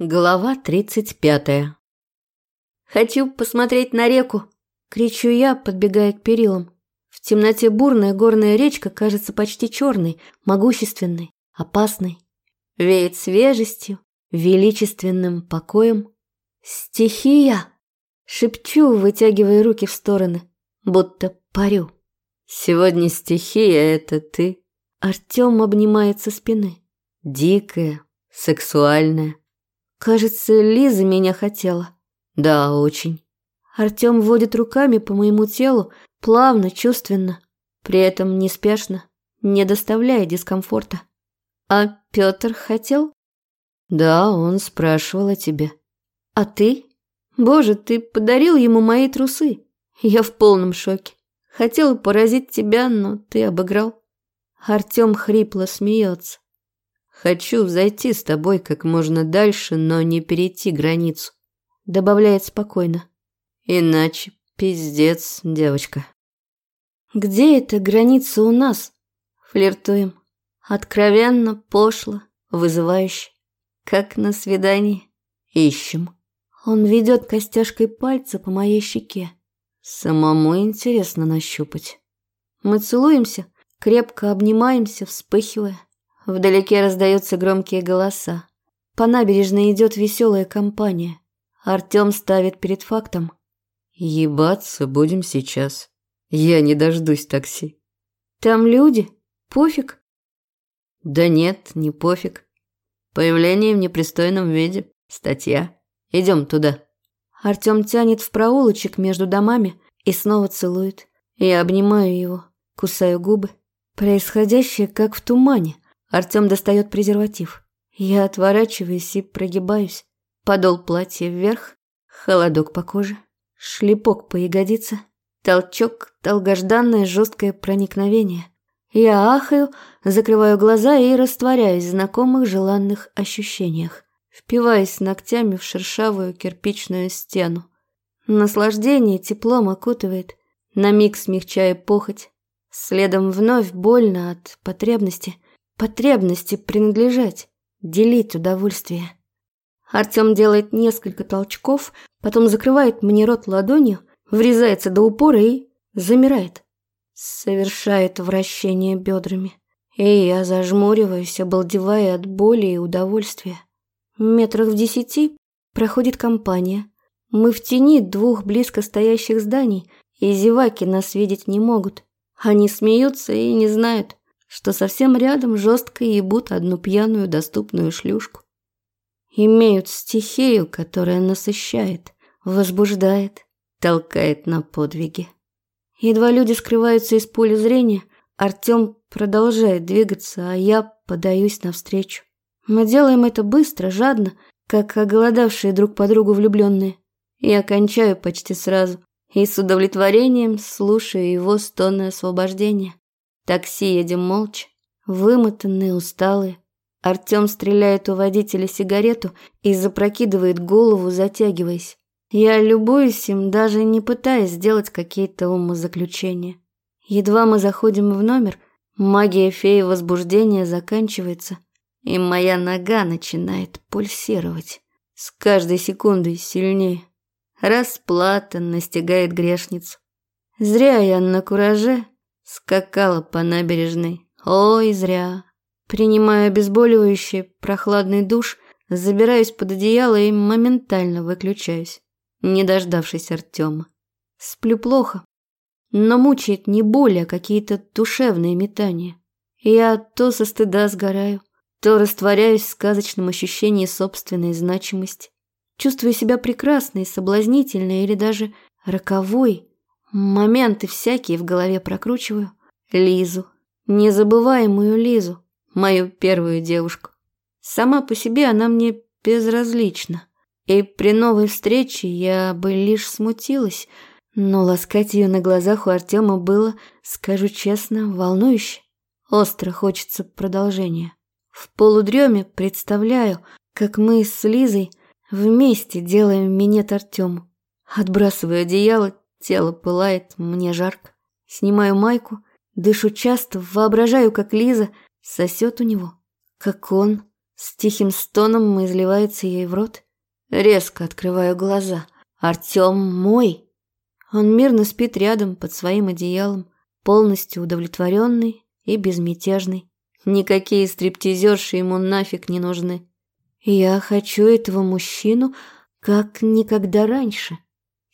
Глава тридцать пятая. «Хочу посмотреть на реку!» – кричу я, подбегая к перилам. В темноте бурная горная речка кажется почти черной, могущественной, опасной. Веет свежестью, величественным покоем. «Стихия!» – шепчу, вытягивая руки в стороны, будто парю. «Сегодня стихия – это ты!» Артем обнимает со спины. Дикая, сексуальная. Кажется, Лиза меня хотела. Да, очень. Артем водит руками по моему телу, плавно, чувственно, при этом неспешно, не доставляя дискомфорта. А Петр хотел? Да, он спрашивал о тебе. А ты? Боже, ты подарил ему мои трусы. Я в полном шоке. Хотела поразить тебя, но ты обыграл. Артем хрипло смеется. Хочу зайти с тобой как можно дальше, но не перейти границу. Добавляет спокойно. Иначе пиздец, девочка. Где эта граница у нас? Флиртуем. Откровенно, пошло, вызывающе. Как на свидании. Ищем. Он ведет костяшкой пальца по моей щеке. Самому интересно нащупать. Мы целуемся, крепко обнимаемся, вспыхивая. Вдалеке раздаются громкие голоса. По набережной идет веселая компания. Артем ставит перед фактом. «Ебаться будем сейчас. Я не дождусь такси». «Там люди? Пофиг?» «Да нет, не пофиг. Появление в непристойном виде. Статья. Идем туда». Артем тянет в проулочек между домами и снова целует. Я обнимаю его, кусаю губы. Происходящее как в тумане – Артем достает презерватив. Я отворачиваюсь и прогибаюсь. Подол платья вверх, холодок по коже, шлепок по ягодице, толчок, долгожданное жесткое проникновение. Я ахаю, закрываю глаза и растворяюсь в знакомых желанных ощущениях, впиваясь ногтями в шершавую кирпичную стену. Наслаждение теплом окутывает, на миг смягчая похоть. Следом вновь больно от потребности – потребности принадлежать, делить удовольствие. Артем делает несколько толчков, потом закрывает мне рот ладонью, врезается до упора и замирает. Совершает вращение бедрами. И я зажмуриваюсь, обалдевая от боли и удовольствия. Метрах в десяти проходит компания. Мы в тени двух близко стоящих зданий, и зеваки нас видеть не могут. Они смеются и не знают, что совсем рядом жестко ебут одну пьяную доступную шлюшку. Имеют стихию, которая насыщает, возбуждает, толкает на подвиги. Едва люди скрываются из поля зрения, Артем продолжает двигаться, а я подаюсь навстречу. Мы делаем это быстро, жадно, как оголодавшие друг по другу влюбленные. Я кончаю почти сразу и с удовлетворением слушаю его стоны освобождения. Такси едем молча, вымотанные, усталые. Артем стреляет у водителя сигарету и запрокидывает голову, затягиваясь. Я любуюсь им, даже не пытаясь сделать какие-то умозаключения. Едва мы заходим в номер, магия феи возбуждения заканчивается, и моя нога начинает пульсировать. С каждой секундой сильнее. Расплата настигает грешницу. Зря я на кураже Скакала по набережной. Ой, зря. Принимая обезболивающий прохладный душ, забираюсь под одеяло и моментально выключаюсь, не дождавшись Артема. Сплю плохо, но мучает не боль, а какие-то душевные метания. Я то со стыда сгораю, то растворяюсь в сказочном ощущении собственной значимости. Чувствую себя прекрасной, соблазнительной или даже роковой, Моменты всякие в голове прокручиваю. Лизу. Незабываемую Лизу. Мою первую девушку. Сама по себе она мне безразлична. И при новой встрече я бы лишь смутилась, но ласкать ее на глазах у Артема было, скажу честно, волнующе. Остро хочется продолжения. В полудреме представляю, как мы с Лизой вместе делаем минет Артему. Отбрасываю одеяло, Тело пылает, мне жарко. Снимаю майку, дышу часто, воображаю, как Лиза сосет у него, как он С тихим стоном изливается ей в рот. Резко открываю глаза. Артем мой. Он мирно спит рядом под своим одеялом, полностью удовлетворенный и безмятежный. Никакие стриптизерши ему нафиг не нужны. Я хочу этого мужчину, как никогда раньше.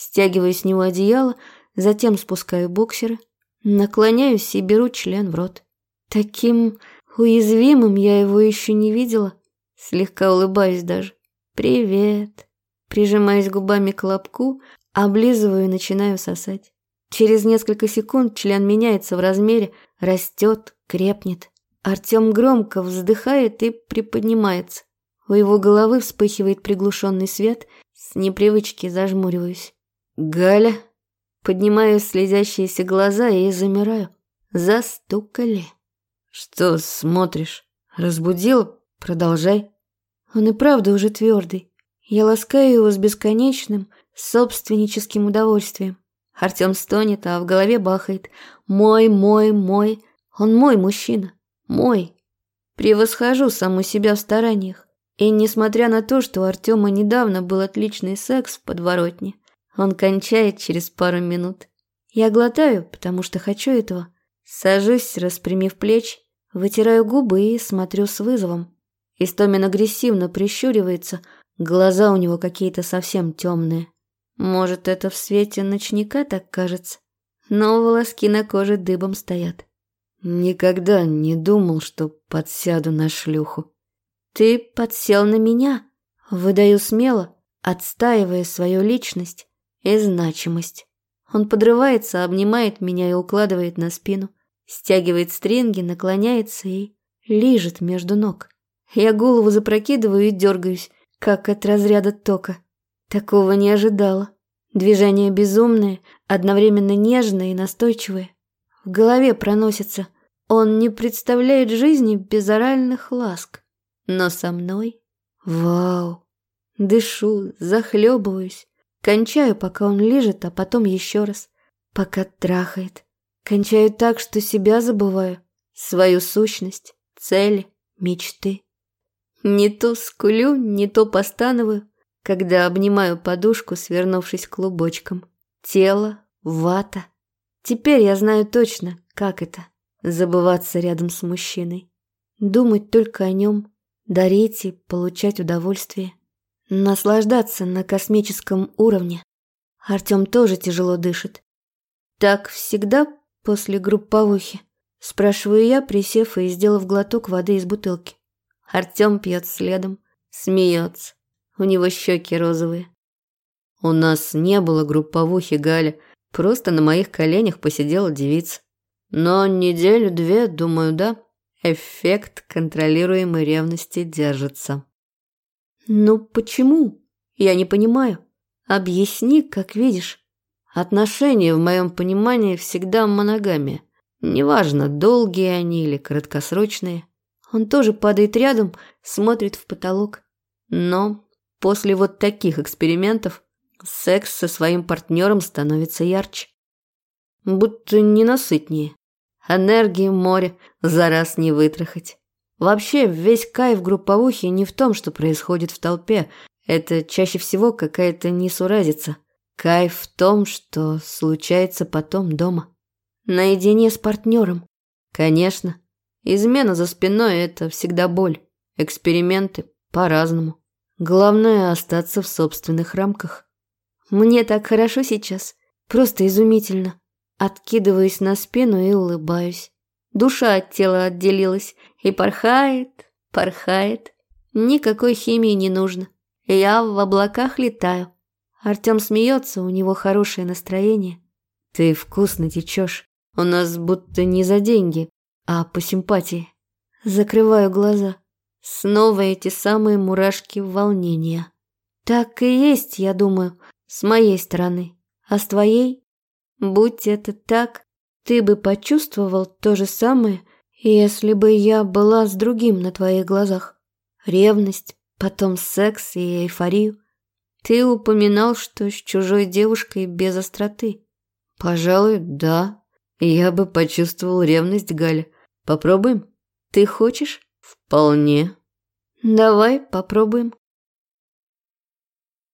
Стягиваю с него одеяло, затем спускаю боксеры, наклоняюсь и беру член в рот. Таким уязвимым я его еще не видела. Слегка улыбаюсь даже. «Привет!» Прижимаюсь губами к лобку, облизываю и начинаю сосать. Через несколько секунд член меняется в размере, растет, крепнет. Артем громко вздыхает и приподнимается. У его головы вспыхивает приглушенный свет, с непривычки зажмуриваюсь. «Галя!» Поднимаю слезящиеся глаза и замираю. Застукали. «Что смотришь? Разбудил? Продолжай». Он и правда уже твердый. Я ласкаю его с бесконечным, собственническим удовольствием. Артем стонет, а в голове бахает. «Мой, мой, мой. Он мой мужчина. Мой». Превосхожу саму себя в стараниях. И несмотря на то, что у Артема недавно был отличный секс в подворотне, он кончает через пару минут. Я глотаю, потому что хочу этого. Сажусь, распрямив плечи, вытираю губы и смотрю с вызовом. Истомин агрессивно прищуривается, глаза у него какие-то совсем темные. Может, это в свете ночника так кажется, но волоски на коже дыбом стоят. Никогда не думал, что подсяду на шлюху. Ты подсел на меня, выдаю смело, отстаивая свою личность и значимость. Он подрывается, обнимает меня и укладывает на спину, стягивает стринги, наклоняется и лижет между ног. Я голову запрокидываю и дергаюсь, как от разряда тока. Такого не ожидала. Движения безумные, одновременно нежные и настойчивые. В голове проносится. Он не представляет жизни без оральных ласк. Но со мной... Вау! Дышу, захлебываюсь. Кончаю, пока он лежит, а потом еще раз. Пока трахает. Кончаю так, что себя забываю. Свою сущность, цели, мечты. Не то скулю, не то постановую, когда обнимаю подушку, свернувшись клубочком. Тело, вата. Теперь я знаю точно, как это – забываться рядом с мужчиной. Думать только о нем, дарить и получать удовольствие. Наслаждаться на космическом уровне. Артем тоже тяжело дышит. Так всегда после групповухи? Спрашиваю я, присев и сделав глоток воды из бутылки. Артем пьет следом, смеется. У него щеки розовые. У нас не было групповухи, Галя. Просто на моих коленях посидела девица. Но неделю-две, думаю, да, эффект контролируемой ревности держится. «Ну почему? Я не понимаю. Объясни, как видишь. Отношения, в моем понимании, всегда моногамия. Неважно, долгие они или краткосрочные. Он тоже падает рядом, смотрит в потолок. Но после вот таких экспериментов секс со своим партнером становится ярче. Будто ненасытнее. Энергии море за раз не вытрахать. Вообще, весь кайф групповухи не в том, что происходит в толпе. Это чаще всего какая-то несуразица. Кайф в том, что случается потом дома. Наедине с партнером. Конечно. Измена за спиной – это всегда боль. Эксперименты по-разному. Главное – остаться в собственных рамках. Мне так хорошо сейчас. Просто изумительно. Откидываюсь на спину и улыбаюсь. Душа от тела отделилась и порхает, порхает. Никакой химии не нужно. Я в облаках летаю. Артем смеется, у него хорошее настроение. Ты вкусно течешь. У нас будто не за деньги, а по симпатии. Закрываю глаза. Снова эти самые мурашки волнения. Так и есть, я думаю, с моей стороны. А с твоей? Будь это так, ты бы почувствовал то же самое, если бы я была с другим на твоих глазах. Ревность, потом секс и эйфорию. Ты упоминал, что с чужой девушкой без остроты. Пожалуй, да. Я бы почувствовал ревность, Галя. Попробуем? Ты хочешь? Вполне. Давай попробуем.